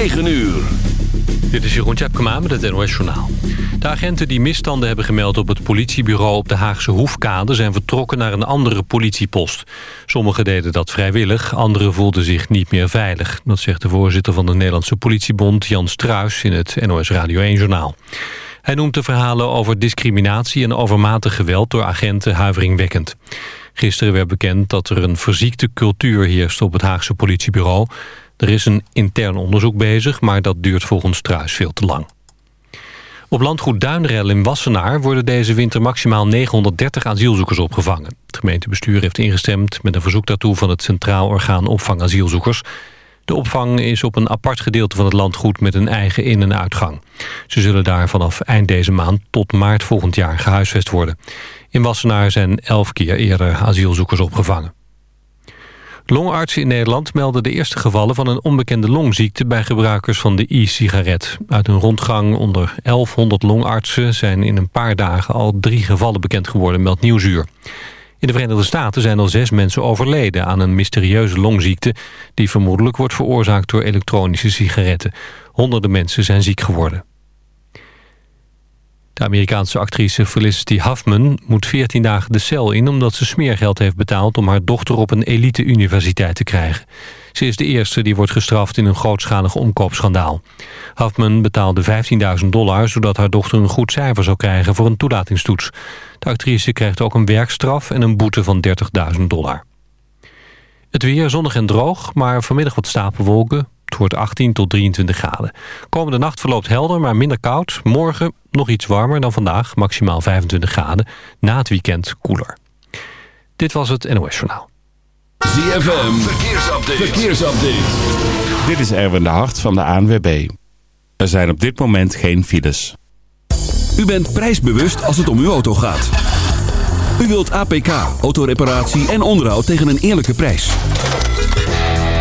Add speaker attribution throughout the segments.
Speaker 1: 9 uur.
Speaker 2: Dit is Jeroen Tjepkema met het NOS Journaal. De agenten die misstanden hebben gemeld op het politiebureau op de Haagse Hoefkade... zijn vertrokken naar een andere politiepost. Sommigen deden dat vrijwillig, anderen voelden zich niet meer veilig. Dat zegt de voorzitter van de Nederlandse politiebond Jan Struis... in het NOS Radio 1-journaal. Hij noemt de verhalen over discriminatie en overmatig geweld... door agenten huiveringwekkend. Gisteren werd bekend dat er een verziekte cultuur heerst op het Haagse politiebureau... Er is een intern onderzoek bezig, maar dat duurt volgens Struis veel te lang. Op landgoed Duinrel in Wassenaar worden deze winter maximaal 930 asielzoekers opgevangen. Het gemeentebestuur heeft ingestemd met een verzoek daartoe van het Centraal Orgaan Opvang Asielzoekers. De opvang is op een apart gedeelte van het landgoed met een eigen in- en uitgang. Ze zullen daar vanaf eind deze maand tot maart volgend jaar gehuisvest worden. In Wassenaar zijn elf keer eerder asielzoekers opgevangen. Longartsen in Nederland melden de eerste gevallen van een onbekende longziekte bij gebruikers van de e-sigaret. Uit een rondgang onder 1100 longartsen zijn in een paar dagen al drie gevallen bekend geworden, meldt Nieuwsuur. In de Verenigde Staten zijn al zes mensen overleden aan een mysterieuze longziekte die vermoedelijk wordt veroorzaakt door elektronische sigaretten. Honderden mensen zijn ziek geworden. De Amerikaanse actrice Felicity Huffman moet 14 dagen de cel in... omdat ze smeergeld heeft betaald om haar dochter op een elite-universiteit te krijgen. Ze is de eerste die wordt gestraft in een grootschalig omkoopschandaal. Huffman betaalde 15.000 dollar zodat haar dochter een goed cijfer zou krijgen voor een toelatingstoets. De actrice krijgt ook een werkstraf en een boete van 30.000 dollar. Het weer zonnig en droog, maar vanmiddag wat stapelwolken. Het wordt 18 tot 23 graden. Komende nacht verloopt helder, maar minder koud. Morgen nog iets warmer dan vandaag, maximaal 25 graden. Na het weekend koeler. Dit was het NOS Journaal.
Speaker 1: ZFM, verkeersupdate. verkeersupdate.
Speaker 3: Dit is Erwin de Hart van de ANWB. Er zijn op dit moment geen files.
Speaker 1: U bent prijsbewust als het om uw auto gaat. U wilt APK, autoreparatie en onderhoud tegen een eerlijke prijs.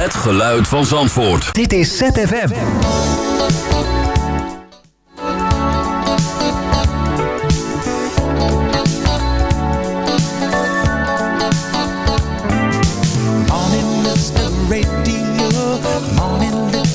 Speaker 1: Het geluid van Zandvoort.
Speaker 4: Dit is ZFM.
Speaker 5: Morning, Mr. Radio. Morning,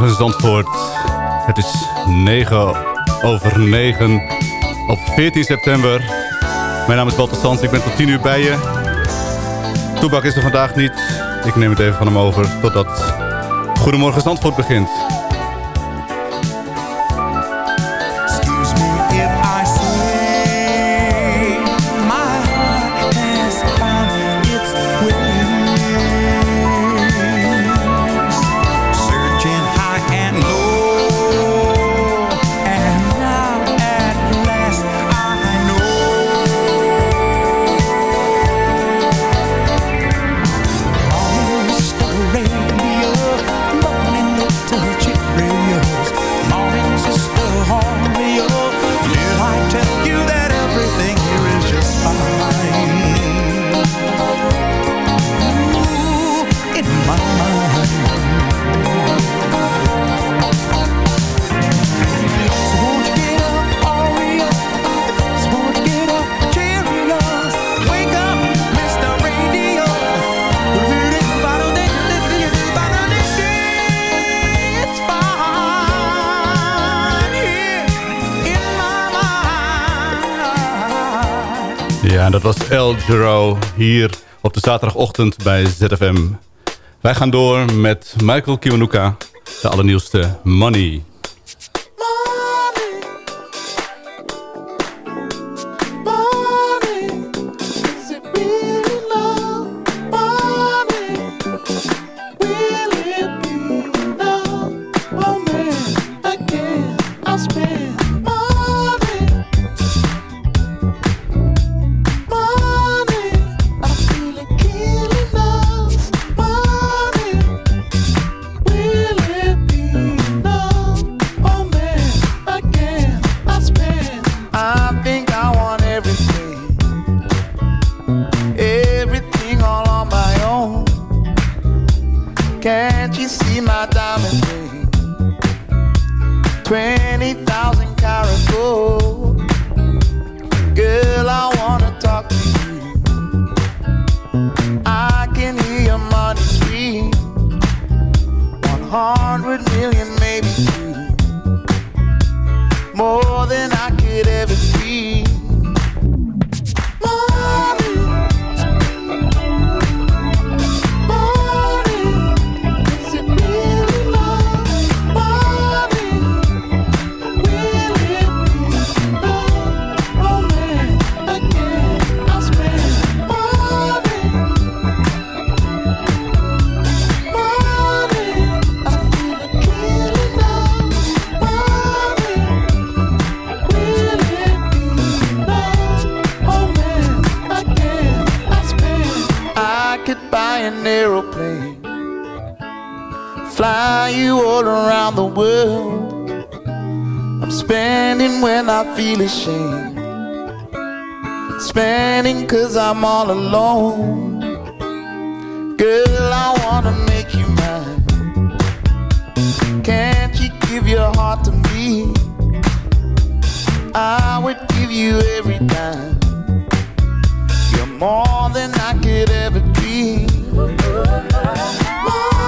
Speaker 5: Goedemorgen Zandvoort. Het is 9 over 9 op 14 september. Mijn naam is Walter Sands, ik ben tot 10 uur bij je. Toebak is er vandaag niet. Ik neem het even van hem over totdat Goedemorgen Zandvoort begint. Ja, dat was El Giro hier op de zaterdagochtend bij ZFM. Wij gaan door met Michael Kiwanuka, de allernieuwste Money.
Speaker 6: An aeroplane. Fly you all around the world. I'm spending when I feel ashamed. Spending cause I'm all alone. Girl, I wanna make you mine. Can't you give your heart to me? I would give you every dime. You're more than I could ever dream.
Speaker 7: Oh.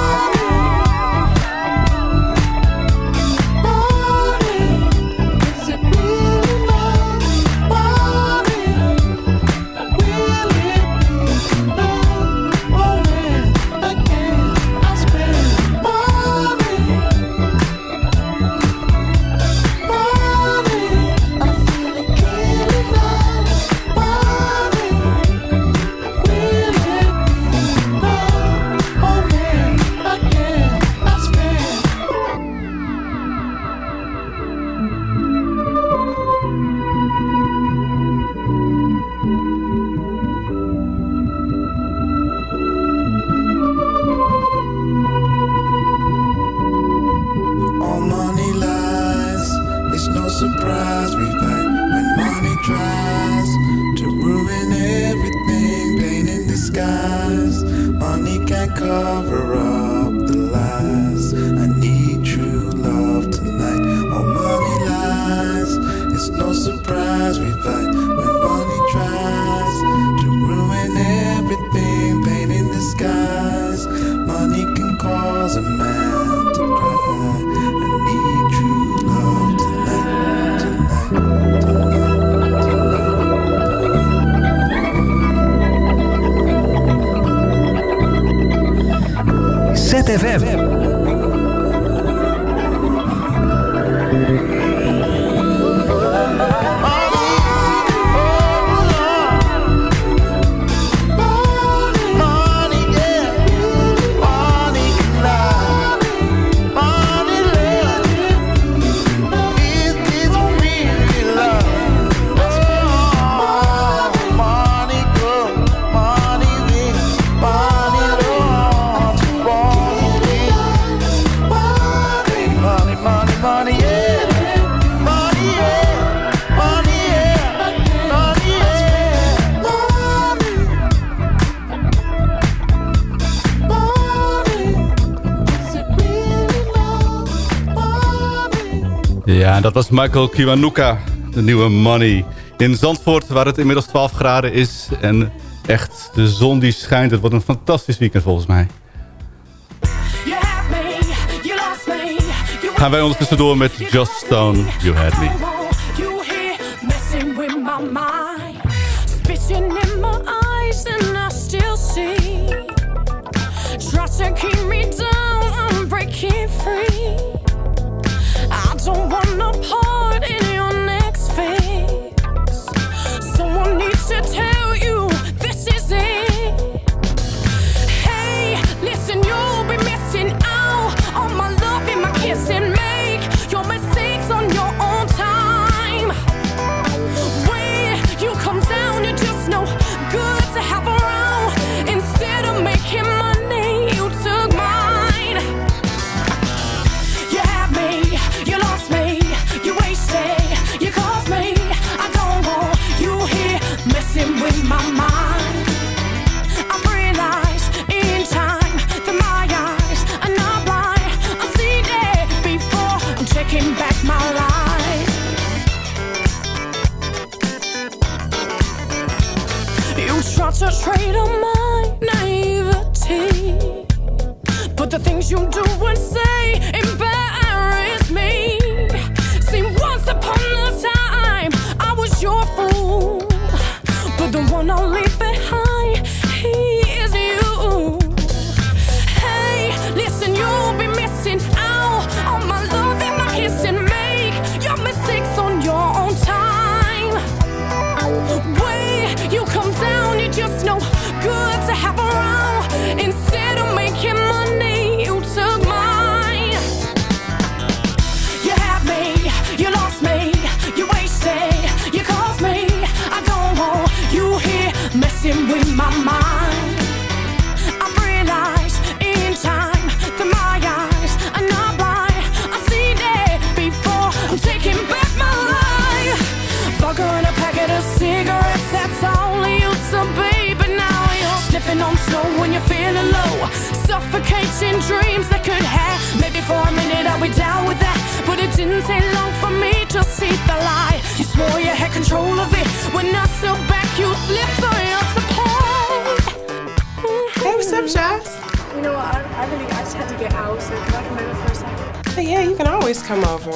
Speaker 8: FM. Dat was Michael Kiwanuka, de nieuwe money. In Zandvoort, waar het inmiddels 12 graden is... en echt de zon die schijnt. Het wordt een fantastisch weekend volgens mij. Gaan wij ondertussen door met Just Stone, You Had Me.
Speaker 9: You here messing with my mind. Spitting in my eyes and I still see. Try to keep me down, I'm breaking free. you
Speaker 10: can
Speaker 11: always come over.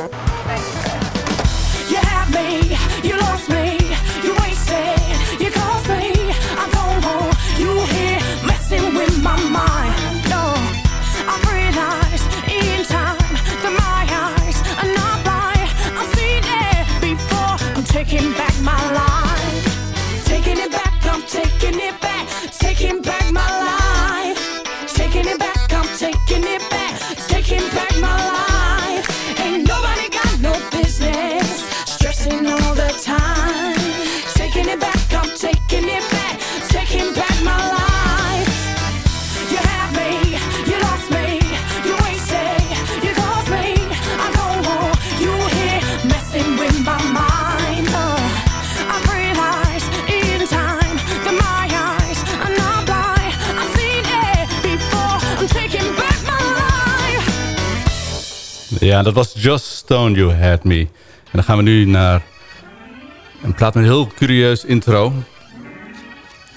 Speaker 9: You me, you lost me, you wasted, you me. I'm going home, you here messing with my mind. No, I in time that my eyes are not blind. I've seen it before. I'm taking back my life, taking it back. I'm taking it back.
Speaker 12: Ja, dat was Just Stone You Had Me. En dan gaan we nu naar een plaat met een heel curieus intro.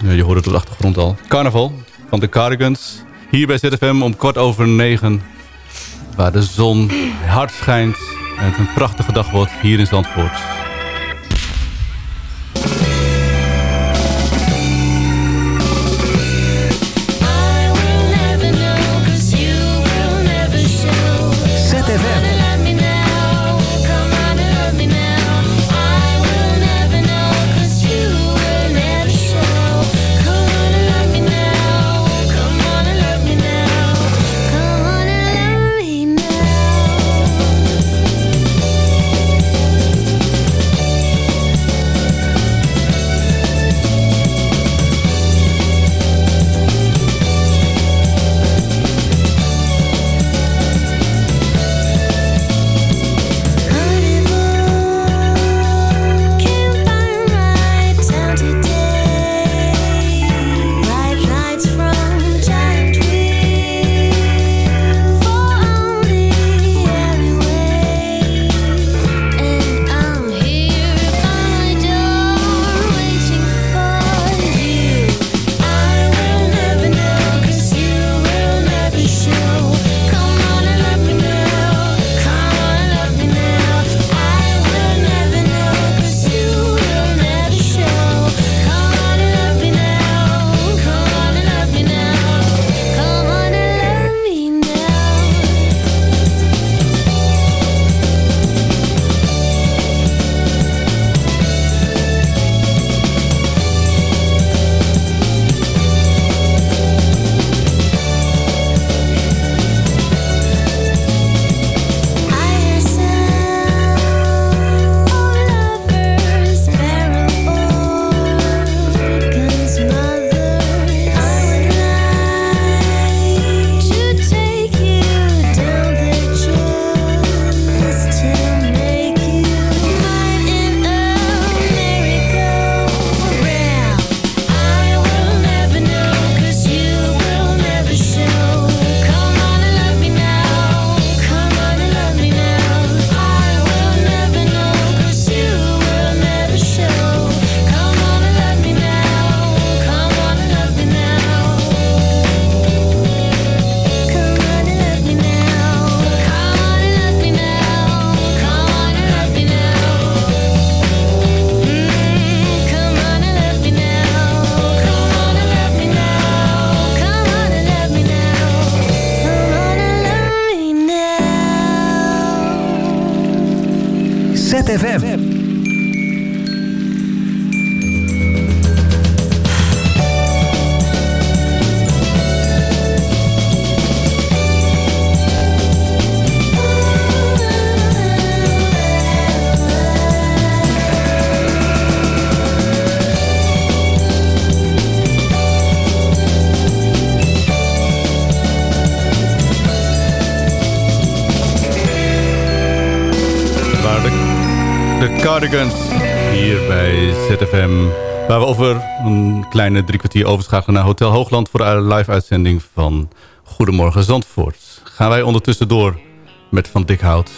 Speaker 12: Je hoort het op de achtergrond al. Carnaval van de Cardigans. Hier bij ZFM om kwart over negen. Waar de zon hard schijnt. En het een prachtige dag wordt hier in Zandvoort. Hier bij ZFM. Waar we over een kleine drie kwartier overschakelen naar Hotel Hoogland... voor de live uitzending van Goedemorgen Zandvoort. Gaan wij ondertussen door met Van Dikhout.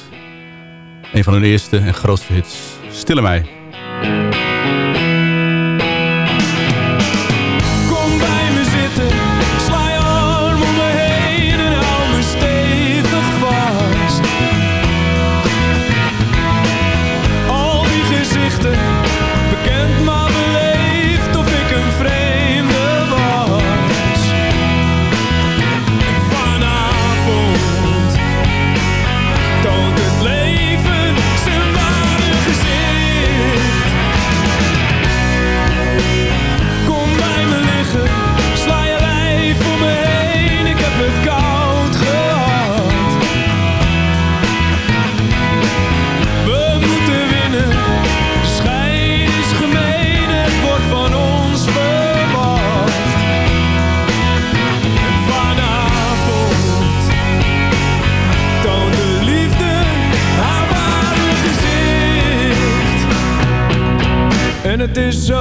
Speaker 12: Een van hun eerste en grootste hits. Stille mij.
Speaker 13: This. is.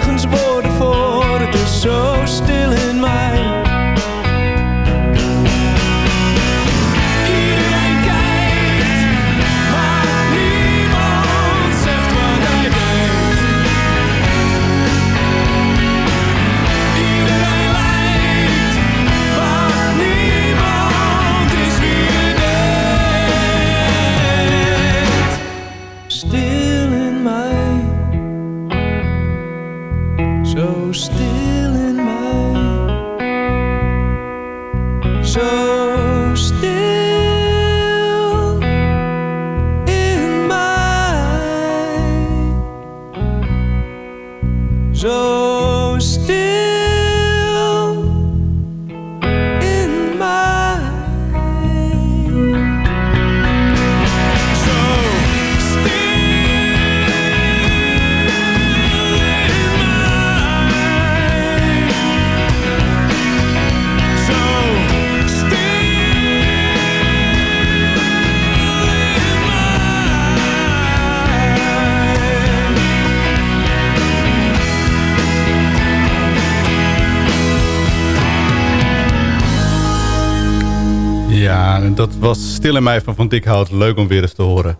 Speaker 8: dat was Stil in mij van Van Dikhout. Leuk om weer eens te horen. En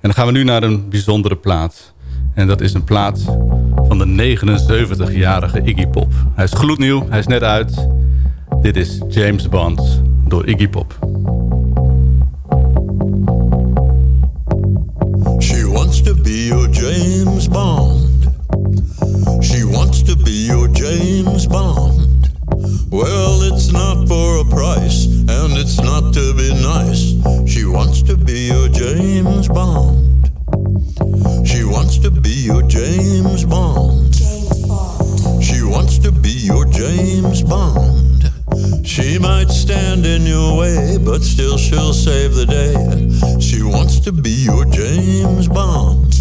Speaker 8: dan gaan we nu naar een bijzondere plaat. En dat is een plaat van de 79-jarige Iggy Pop. Hij is gloednieuw, hij is net uit. Dit is James Bond door Iggy Pop.
Speaker 14: James Bond. She might stand in your way, but still she'll save the day. She wants to be your James Bond.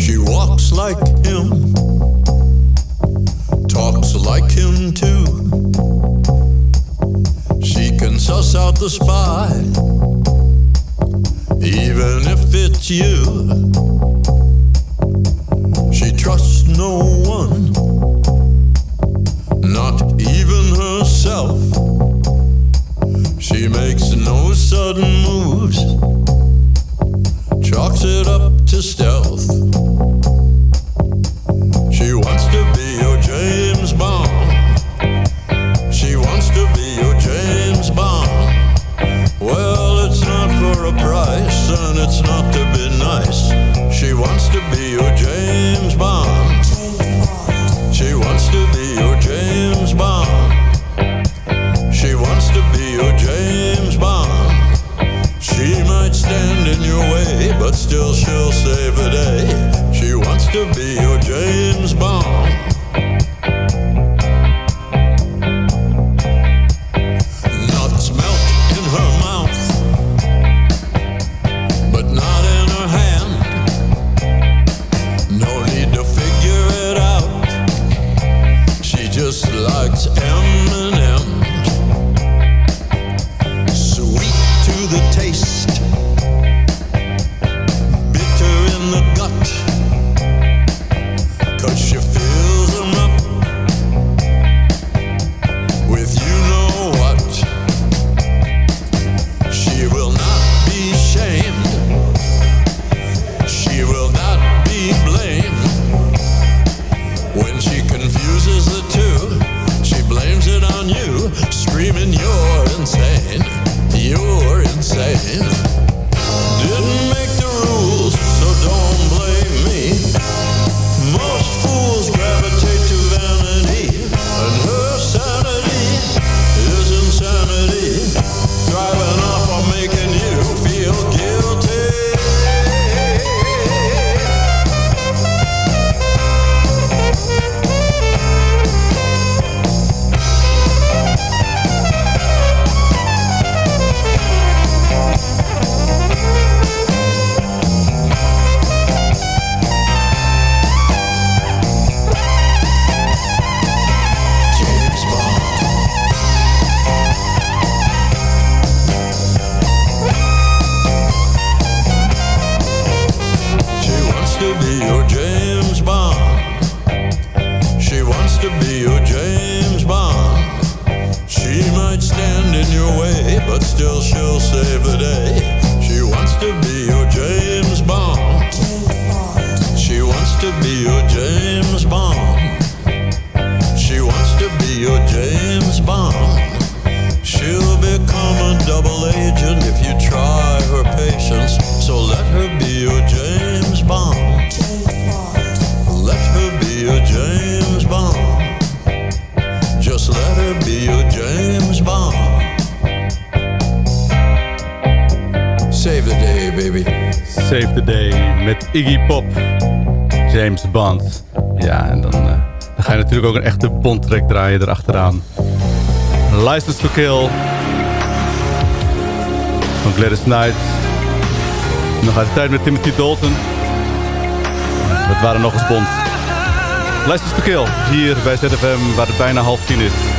Speaker 14: She walks like him, talks like him too. She can suss out the spy, even if it's you. No one, not even herself. She makes no sudden moves, chalks it up to stealth. to be your James Bond.
Speaker 8: Ja, en dan, eh, dan ga je natuurlijk ook een echte Bond-track draaien erachteraan. License to Kill. Van Gladys Knight. Nog uit de tijd met Timothy Dalton. Dat waren nog eens Bond. License to Kill. Hier bij ZFM waar het bijna half tien is.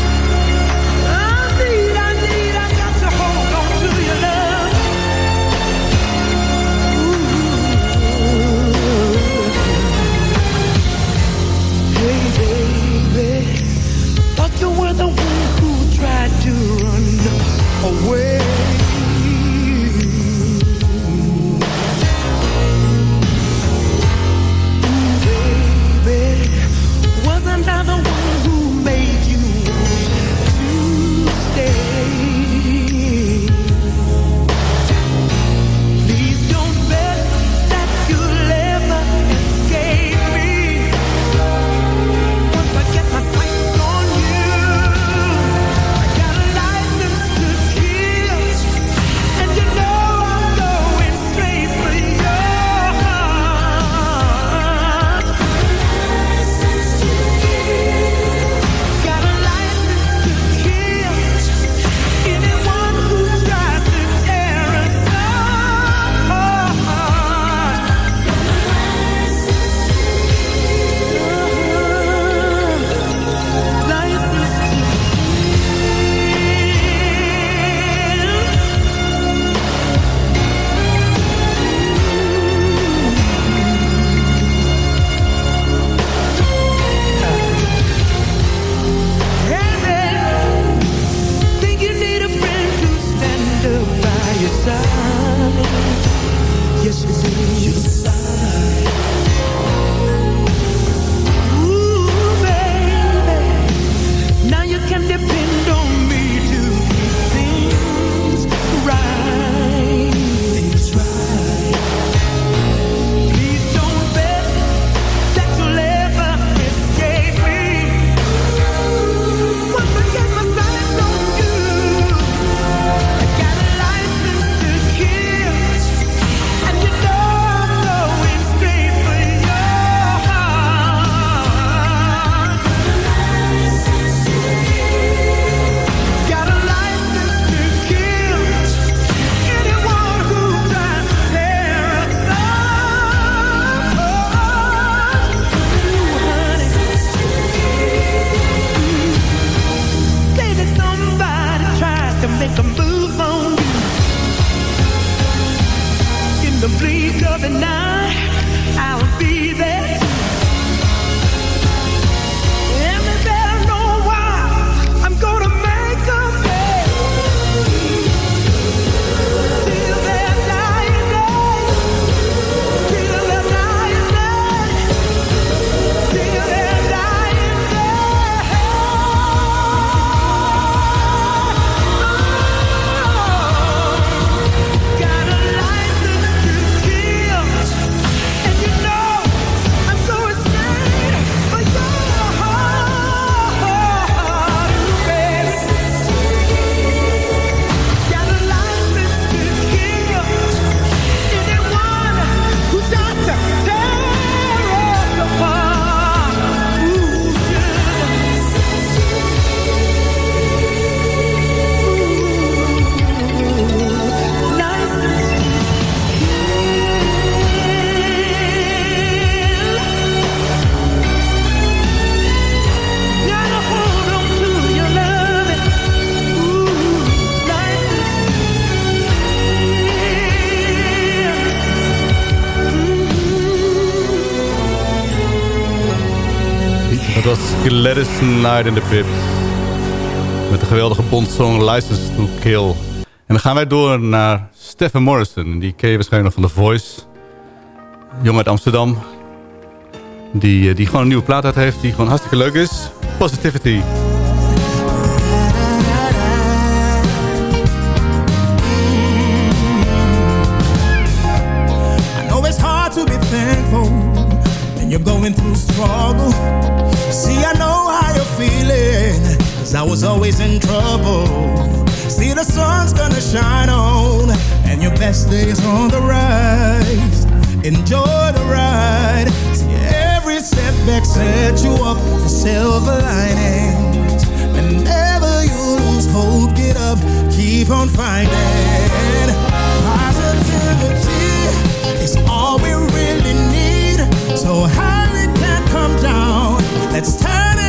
Speaker 15: side In the
Speaker 8: Pip. Met de geweldige Bond-song License to Kill. En dan gaan wij door naar Stephen Morrison. Die ken je waarschijnlijk nog van The Voice. jong jongen uit Amsterdam. Die, eh, die gewoon een nieuwe plaat uit heeft die gewoon hartstikke leuk is. Positivity.
Speaker 16: Cause I was always in trouble. See, the sun's gonna shine on, and your best days on the rise. Enjoy the ride. See, every setback set you up for silver linings. Whenever you lose hope, get up, keep on fighting. Positivity is all we really need. So high it can come down. Let's turn it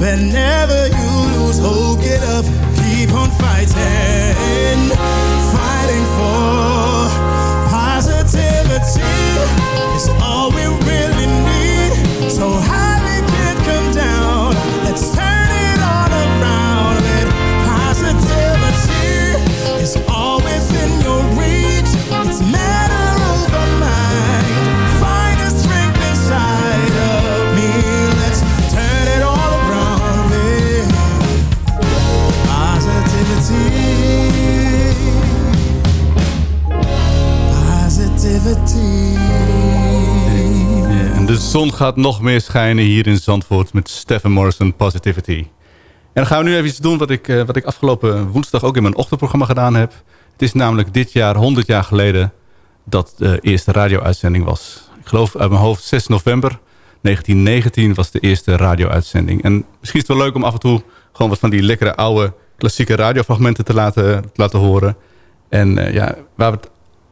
Speaker 16: But
Speaker 8: never en de zon gaat nog meer schijnen hier in Zandvoort met Stephen Morrison Positivity. En dan gaan we nu even iets doen wat ik, eh, wat ik afgelopen woensdag ook in mijn ochtendprogramma gedaan heb. Het is namelijk dit jaar, 100 jaar geleden, dat de eerste radio-uitzending was. Ik geloof uit mijn hoofd 6 november 1919 was de eerste radio-uitzending. En misschien is het wel leuk om af en toe gewoon wat van die lekkere oude klassieke radiofragmenten te laten, te laten horen. En eh, ja, waar het,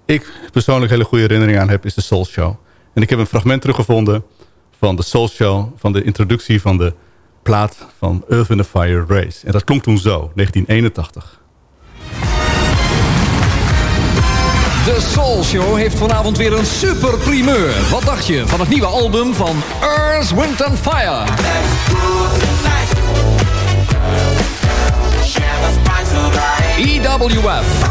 Speaker 8: ik persoonlijk hele goede herinnering aan heb, is de Soul Show. En ik heb een fragment teruggevonden van de Soul Show, van de introductie van de plaat van Earth the Fire Race. En dat klonk toen zo, 1981.
Speaker 17: De Soul Show heeft vanavond weer een super primeur. Wat dacht je van het nieuwe album van Earth, Wind and Fire? EWF.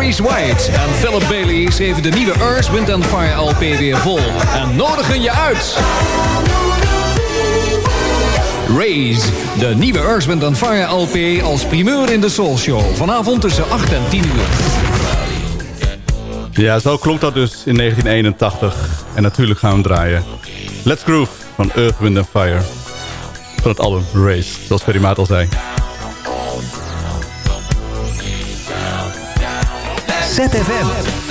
Speaker 17: Maurice White en Philip Bailey schreven de nieuwe Earth, Wind and Fire LP weer vol. En nodigen je uit. Raise, de nieuwe Earth, Wind and Fire LP als primeur in de Soul Show. Vanavond tussen 8 en 10 uur.
Speaker 8: Ja, zo klonk dat dus in 1981. En natuurlijk gaan we hem draaien. Let's Groove van Earth, Wind and Fire. Van het album Race, zoals Ferry Maat al zei.
Speaker 15: Cetevelo.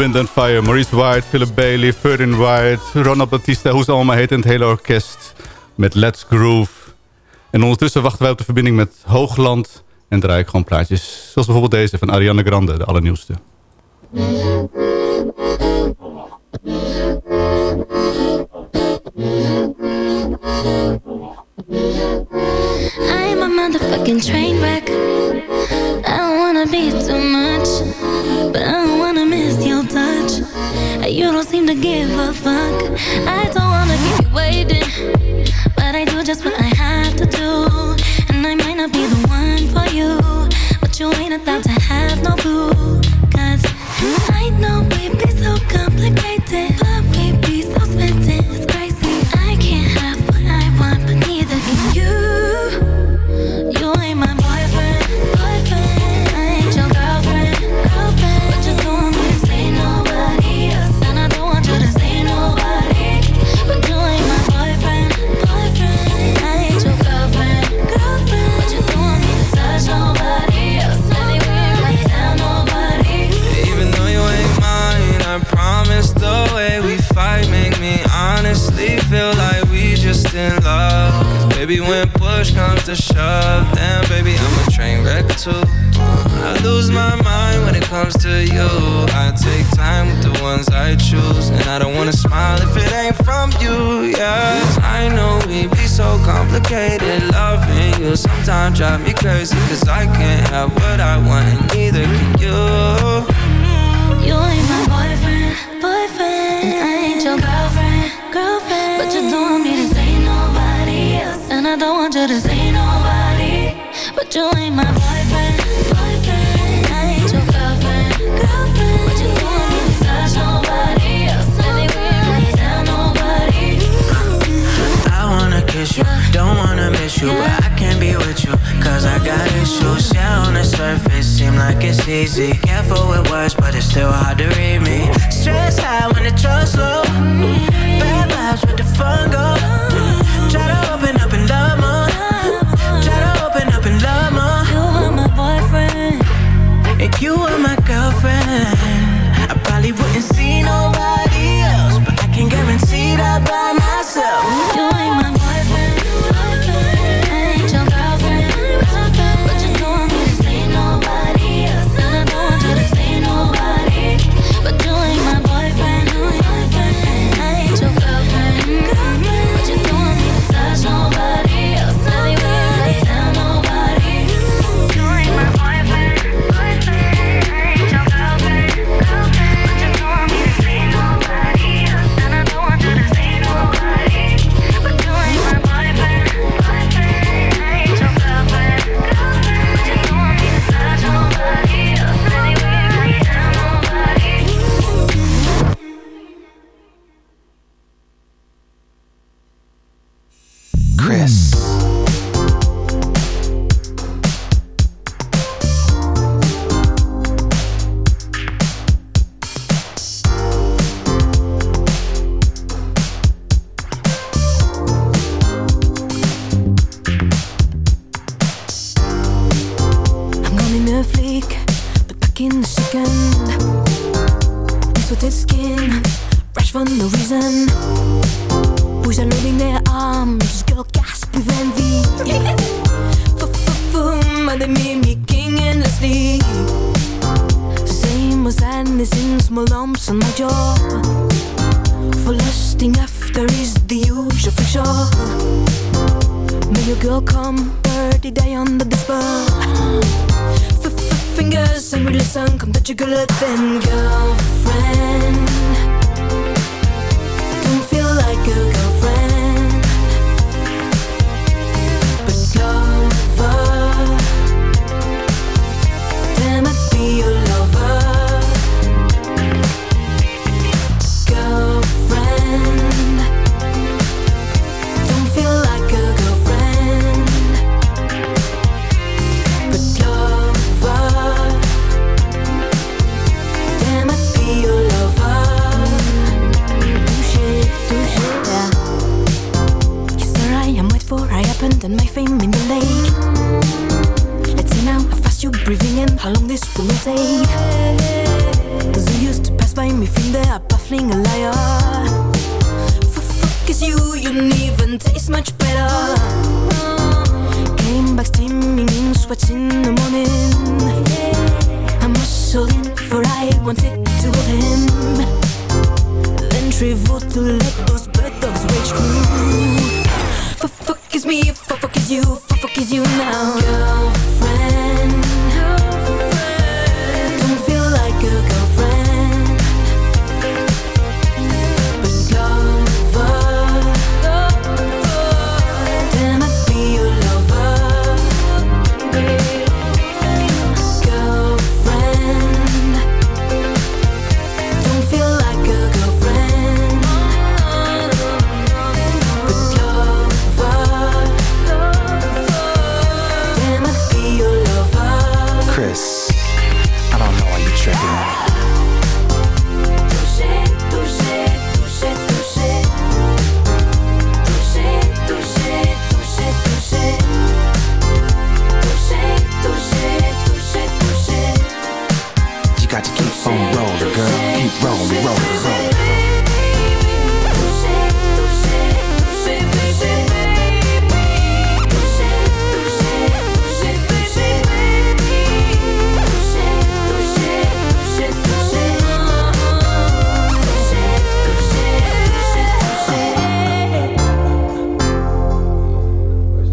Speaker 15: Wind and Fire, Maurice White, Philip Bailey, Ferdinand White, Ronald Batista, hoe ze allemaal heten, en het hele orkest met Let's Groove. En ondertussen wachten wij op de verbinding met Hoogland en draai ik gewoon plaatjes. Zoals bijvoorbeeld deze van Ariana Grande, de allernieuwste.
Speaker 12: I'm a motherfucking train wreck. I wanna be You don't seem to give a fuck. I don't wanna keep you waiting, but I do just what I have to do. And I might not be the one for you, but you ain't about to have no clue. Cause I know we'd be so complicated, but we
Speaker 18: complicated Loving you sometimes drive me crazy Cause I can't have what I want and neither can you.
Speaker 12: You ain't my boyfriend, boyfriend. And I ain't your girlfriend, girlfriend. But you don't want me to say nobody else. And I don't want you to say nobody. But you ain't my you,
Speaker 19: but I can't be with you. Cause I got issues, yeah, on the surface Seem like it's easy. Careful with words, but it's still hard to read me. Stress high when the trust low. Bad vibes with the fungo. Try to open up and love more Try to open up and love more
Speaker 12: You were my boyfriend.
Speaker 19: If you were my girlfriend. I probably wouldn't see nobody else But I can guarantee that by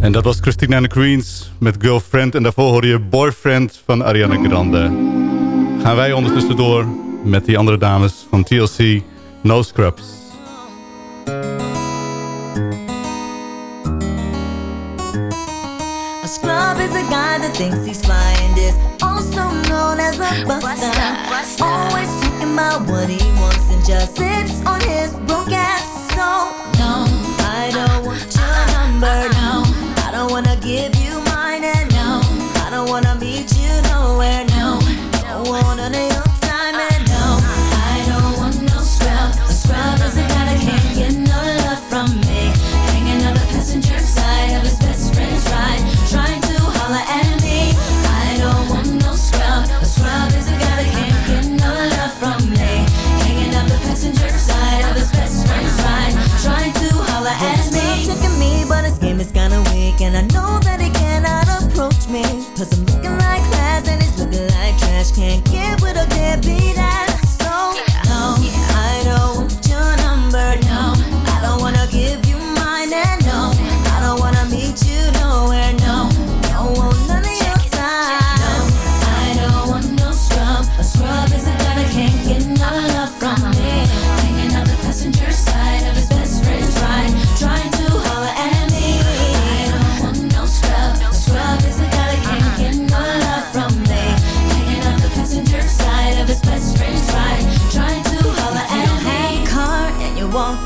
Speaker 8: En dat was Christina the Queens met Girlfriend. En daarvoor hoorde je Boyfriend van Ariana Grande. Gaan wij ondertussen door met die andere dames van TLC, No Scrubs.
Speaker 20: A scrub is a guy that thinks he's flying this, also known as a buster. Always talking about what he wants and just sits on his broke ass. So no, I don't want your number. Give Cause I'm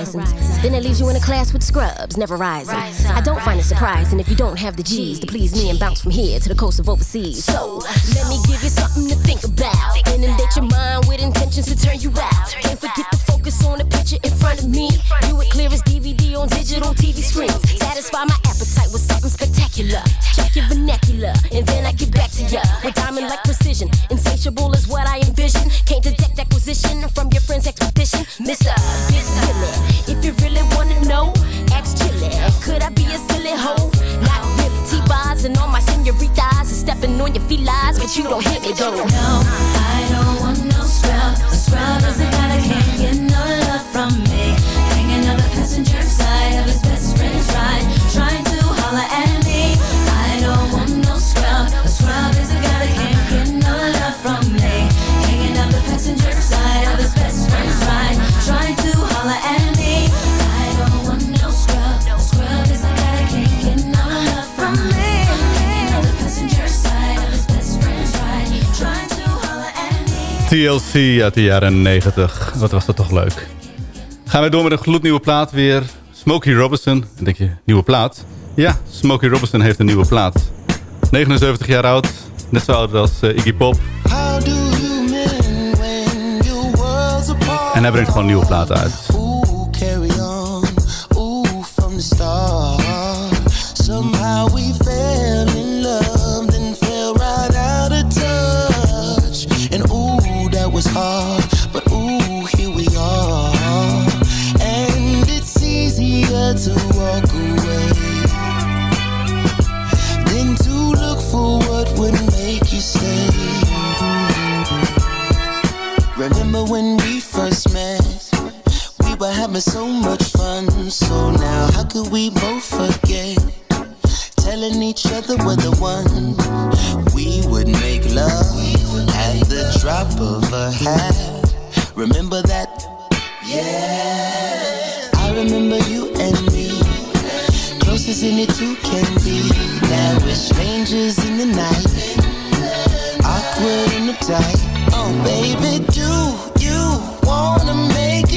Speaker 21: Horizons, then it leaves you in a class with scrubs, never rising. I don't find it surprising if you don't have the G's to please me and bounce from here to the coast of overseas. So let me give you something to think about. Inundate your mind with intentions to turn you out. Can't forget to focus on the picture in front of me. View it clear as DVD on digital TV screens. Satisfy my appetite with something spectacular. Check your vernacular, and then I get back to ya with diamond-like precision. Insatiable is what I envision. Can't detect acquisition from your friend's expedition, Mister. Really, if you really wanna know, ask Chili. Could I be a silly hoe? Not really. T-bars and all my senoritas are stepping on your felines, but you don't hit me though.
Speaker 20: No, I don't want no scrub. A scrub is a guy that can't get
Speaker 8: TLC uit de jaren 90. Wat was dat toch leuk. Gaan we door met een gloednieuwe plaat weer. Smokey Robinson. Dan denk je, nieuwe plaat? Ja, Smokey Robinson heeft een nieuwe plaat. 79 jaar oud. Net zo oud als eh, Iggy Pop. En hij brengt gewoon een nieuwe plaat uit.
Speaker 6: Having so much fun. So now, how could we both forget? Telling each other we're the one. We would make love at the drop of a hat. Remember that? Yeah. I remember you and me Closest and it too can be. Now we're strangers in the night, awkward and uptight. Oh, baby, do you wanna make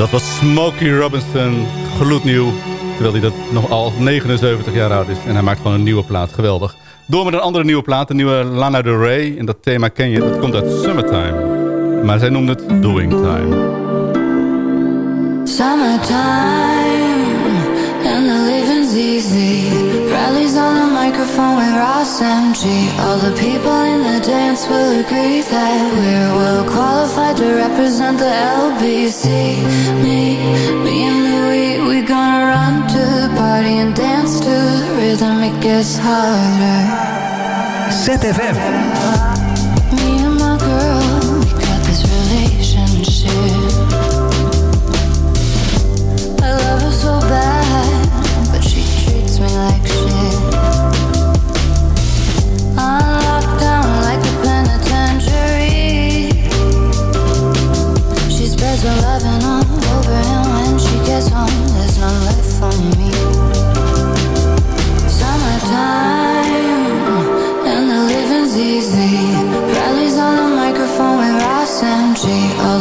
Speaker 8: dat was Smokey Robinson, gloednieuw. Terwijl hij dat nog al 79 jaar oud is. En hij maakt gewoon een nieuwe plaat, geweldig. Door met een andere nieuwe plaat, een nieuwe Lana Del Rey. En dat thema ken je, dat komt uit Summertime. Maar zij noemde het Doing Time.
Speaker 22: Summertime and the living's easy. Rallies on the microphone with Ross MG. All the people in the dance will agree that we're well qualified to represent the LBC. Me, me and Louis, we gonna run to the party and dance to the rhythm. It gets harder.
Speaker 4: ZFM.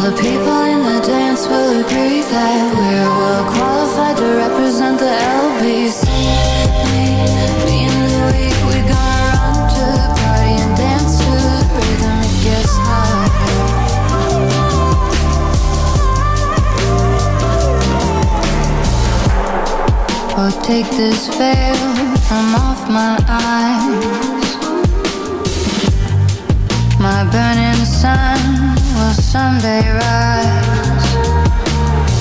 Speaker 22: The people in the dance will agree that we're well qualified to represent the LBC. Me, me we gonna run to the party and dance to the rhythm. It gets harder. Oh, take this veil from off my eyes. My burning sun will someday rise.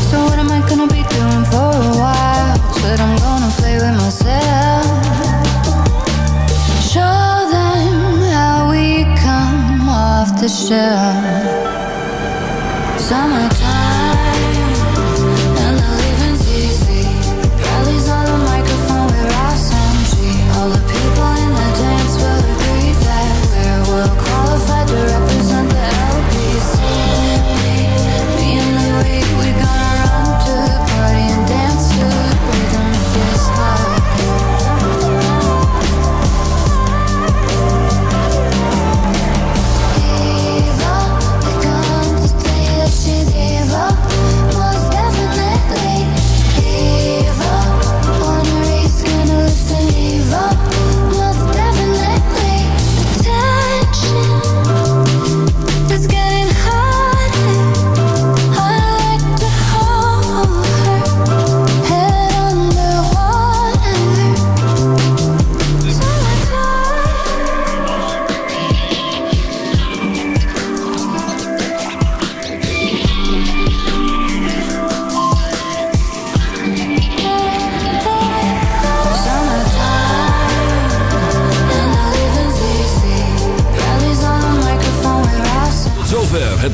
Speaker 22: So what am I gonna be doing for a while? Said I'm gonna play with myself. Show them how we come off the shelf. Summertime